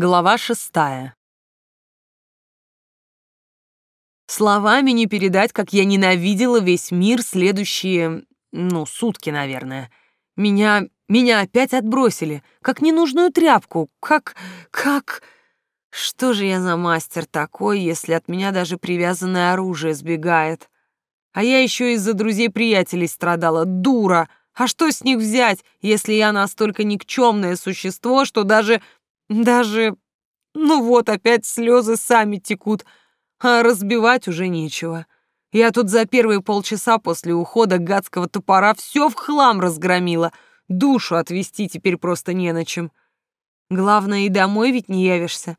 Глава шестая. Словами не передать, как я ненавидела весь мир следующие, ну, сутки, наверное. Меня, меня опять отбросили, как ненужную тряпку, как, как... Что же я за мастер такой, если от меня даже привязанное оружие сбегает? А я еще из-за друзей-приятелей страдала, дура! А что с них взять, если я настолько никчемное существо, что даже... даже... Ну вот, опять слезы сами текут, а разбивать уже нечего. Я тут за первые полчаса после ухода гадского топора все в хлам разгромила. Душу отвести теперь просто не на чем. Главное, и домой ведь не явишься.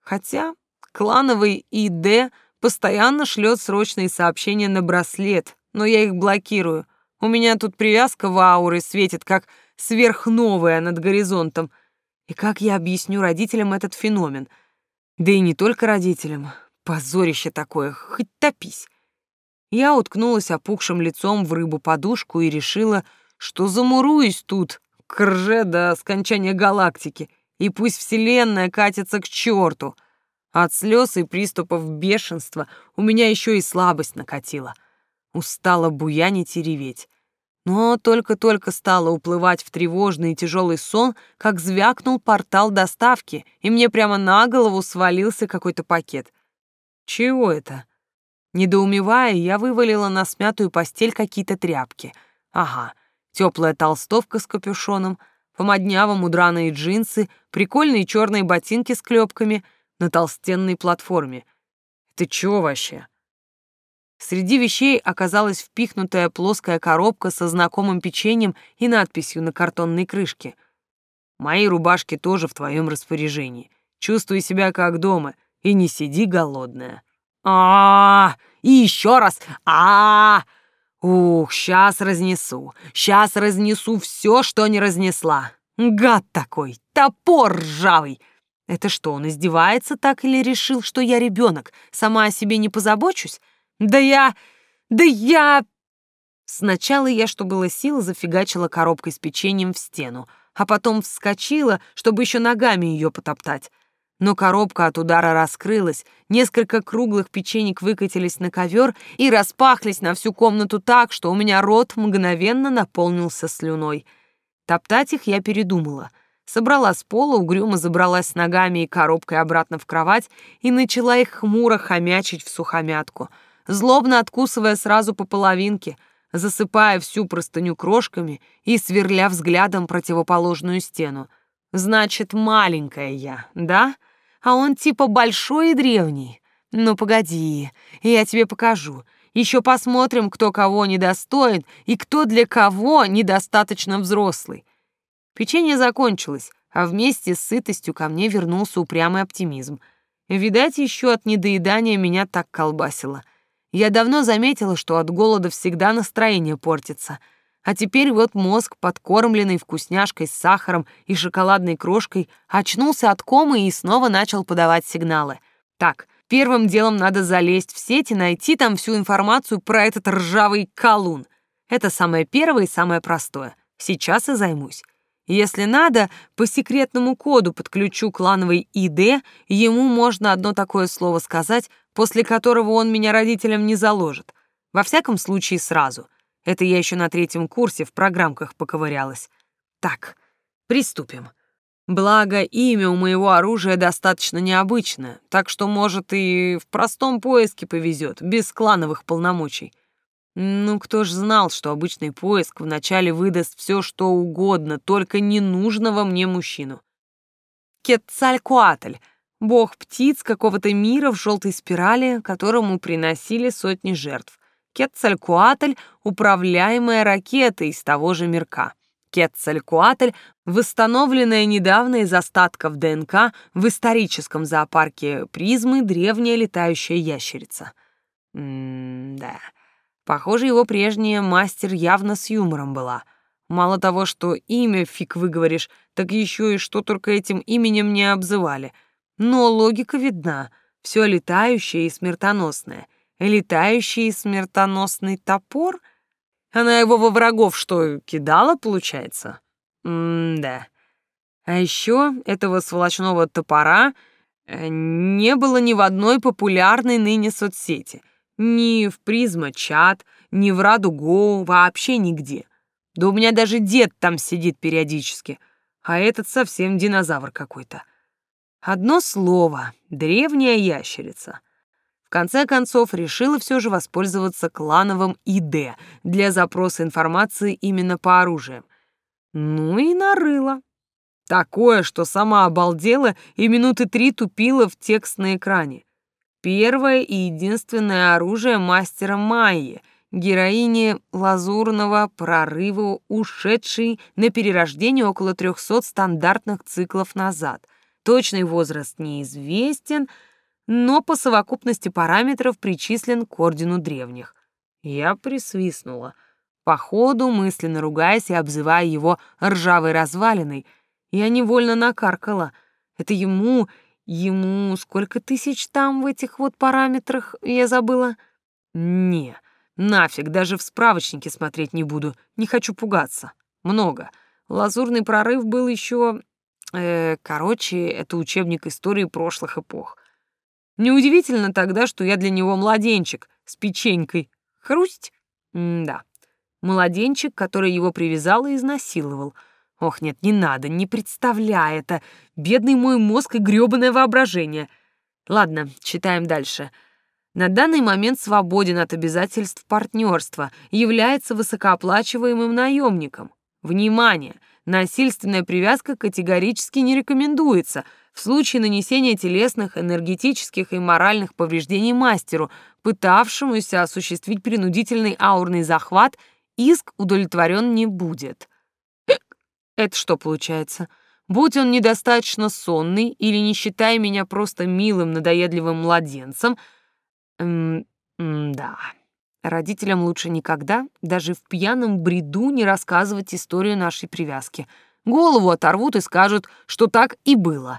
Хотя клановый ИД постоянно шлет срочные сообщения на браслет, но я их блокирую. У меня тут привязка в ауре светит, как сверхновая над горизонтом. И как я объясню родителям этот феномен? Да и не только родителям. Позорище такое, хоть топись. Я уткнулась опухшим лицом в рыбу-подушку и решила, что замуруюсь тут, к рже до скончания галактики, и пусть Вселенная катится к черту. От слез и приступов бешенства у меня еще и слабость накатила — устала буянить и реветь. Но только-только стала уплывать в тревожный и тяжелый сон, как звякнул портал доставки, и мне прямо на голову свалился какой-то пакет. Чего это? Недоумевая, я вывалила на смятую постель какие-то тряпки. Ага, теплая толстовка с капюшоном, помоднявому драные джинсы, прикольные черные ботинки с клепками на толстенной платформе. Это чего вообще? Среди вещей оказалась впихнутая плоская коробка со знакомым печеньем и надписью на картонной крышке. «Мои рубашки тоже в твоем распоряжении. Чувствуй себя как дома и не сиди голодная». А, -а, -а и еще раз. А, -а, а Ух, сейчас разнесу. Сейчас разнесу все, что не разнесла. Гад такой, топор ржавый. Это что, он издевается так или решил, что я ребенок, сама о себе не позабочусь? Да я... Да я... Сначала я, что было сил, зафигачила коробкой с печеньем в стену, а потом вскочила, чтобы еще ногами ее потоптать. Но коробка от удара раскрылась, несколько круглых печенек выкатились на ковер и распахлись на всю комнату так, что у меня рот мгновенно наполнился слюной. Топтать их я передумала. Собрала с пола, угрюмо забралась с ногами и коробкой обратно в кровать и начала их хмуро хомячить в сухомятку — злобно откусывая сразу по половинке, засыпая всю простыню крошками и сверля взглядом противоположную стену. «Значит, маленькая я, да? А он типа большой и древний. Ну, погоди, я тебе покажу. Еще посмотрим, кто кого недостоин и кто для кого недостаточно взрослый». Печенье закончилось, а вместе с сытостью ко мне вернулся упрямый оптимизм. Видать, еще от недоедания меня так колбасило — я давно заметила, что от голода всегда настроение портится. А теперь вот мозг, подкормленный вкусняшкой с сахаром и шоколадной крошкой, очнулся от комы и снова начал подавать сигналы. Так, первым делом надо залезть в сеть и найти там всю информацию про этот ржавый колун. Это самое первое и самое простое. Сейчас и займусь. Если надо, по секретному коду подключу клановый ИД, ему можно одно такое слово сказать, после которого он меня родителям не заложит. Во всяком случае, сразу. Это я еще на третьем курсе в программках поковырялась. Так, приступим. Благо, имя у моего оружия достаточно необычное, так что, может, и в простом поиске повезет, без клановых полномочий. Ну, кто ж знал, что обычный поиск вначале выдаст все, что угодно, только ненужного мне мужчину. Кетцалькуатль, бог птиц какого-то мира в желтой спирали, которому приносили сотни жертв. Кетцалькуатль — управляемая ракета из того же мирка. Кетцалькуатль — восстановленная недавно из остатков ДНК в историческом зоопарке призмы древняя летающая ящерица. М-да... Похоже, его прежняя мастер явно с юмором была. Мало того, что имя фиг выговоришь, так еще и что только этим именем не обзывали. Но логика видна. Все летающее и смертоносное. Летающий и смертоносный топор? Она его во врагов что, кидала, получается? М-да. А еще этого сволочного топора э, не было ни в одной популярной ныне соцсети. Ни в Призма-чат, ни в Раду-Гоу, вообще нигде. Да у меня даже дед там сидит периодически, а этот совсем динозавр какой-то. Одно слово — древняя ящерица. В конце концов, решила все же воспользоваться клановым ИД для запроса информации именно по оружиям. Ну и нарыла. Такое, что сама обалдела и минуты три тупила в текст на экране. Первое и единственное оружие мастера Майи, героини лазурного прорыва, ушедшей на перерождение около 300 стандартных циклов назад. Точный возраст неизвестен, но по совокупности параметров причислен к ордену древних. Я присвистнула, походу мысленно ругаясь и обзывая его ржавой развалиной — я невольно накаркала. Это ему, ему сколько тысяч там в этих вот параметрах, я забыла? Не, нафиг, даже в справочнике смотреть не буду, не хочу пугаться. Много. Лазурный прорыв был еще... Э, короче, это учебник истории прошлых эпох. Неудивительно тогда, что я для него младенчик с печенькой. Хрусть? М да. Младенчик, который его привязал и изнасиловал — Ох, нет, не надо, не представляй это. Бедный мой мозг и грёбаное воображение. Ладно, читаем дальше. На данный момент свободен от обязательств партнерства, является высокооплачиваемым наемником. Внимание! Насильственная привязка категорически не рекомендуется в случае нанесения телесных, энергетических и моральных повреждений мастеру, пытавшемуся осуществить принудительный аурный захват, иск удовлетворен не будет. Это что получается? Будь он недостаточно сонный или не считая меня просто милым, надоедливым младенцем... М да. Родителям лучше никогда, даже в пьяном бреду, не рассказывать историю нашей привязки. Голову оторвут и скажут, что так и было.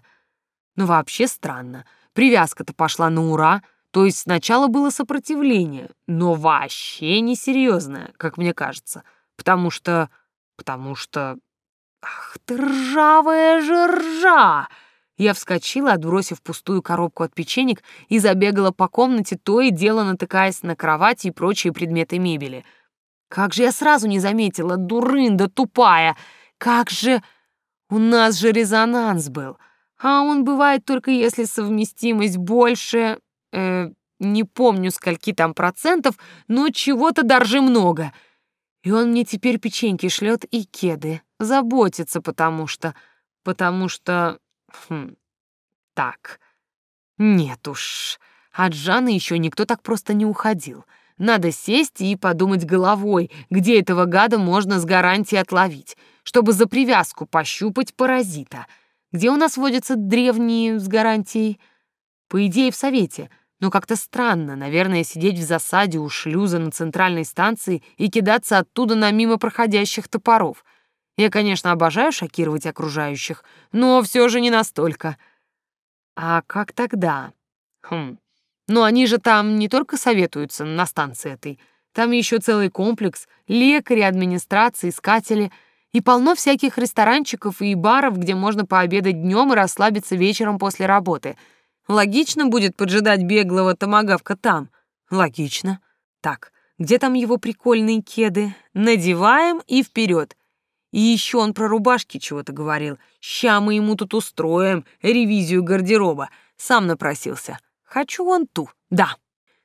Но вообще странно. Привязка-то пошла на ура, то есть сначала было сопротивление, но вообще несерьезное, как мне кажется. Потому что... Потому что «Ах ты ржавая же ржа!» Я вскочила, отбросив пустую коробку от печенек, и забегала по комнате, то и дело натыкаясь на кровати и прочие предметы мебели. Как же я сразу не заметила, дурында тупая! Как же... У нас же резонанс был. А он бывает только если совместимость больше... Э, не помню, скольки там процентов, но чего-то даже много. И он мне теперь печеньки шлет и кеды. Заботится, потому что... Потому что... Хм, так. Нет уж. От Жанны еще никто так просто не уходил. Надо сесть и подумать головой, где этого гада можно с гарантией отловить, чтобы за привязку пощупать паразита. Где у нас водятся древние с гарантией? По идее, в совете. Но как-то странно, наверное, сидеть в засаде у шлюза на центральной станции и кидаться оттуда на мимо проходящих топоров — я, конечно, обожаю шокировать окружающих, но все же не настолько. А как тогда? Хм. Ну, они же там не только советуются на станции этой. Там еще целый комплекс, лекари, администрации, искатели и полно всяких ресторанчиков и баров, где можно пообедать днем и расслабиться вечером после работы. Логично будет поджидать беглого томагавка там. Логично. Так, где там его прикольные кеды? Надеваем и вперед. И еще он про рубашки чего-то говорил. Ща мы ему тут устроим ревизию гардероба. Сам напросился. Хочу он ту, да.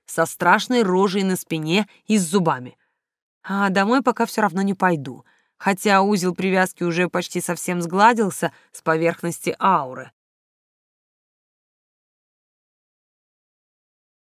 Со страшной рожей на спине и с зубами. А домой пока все равно не пойду. Хотя узел привязки уже почти совсем сгладился с поверхности ауры.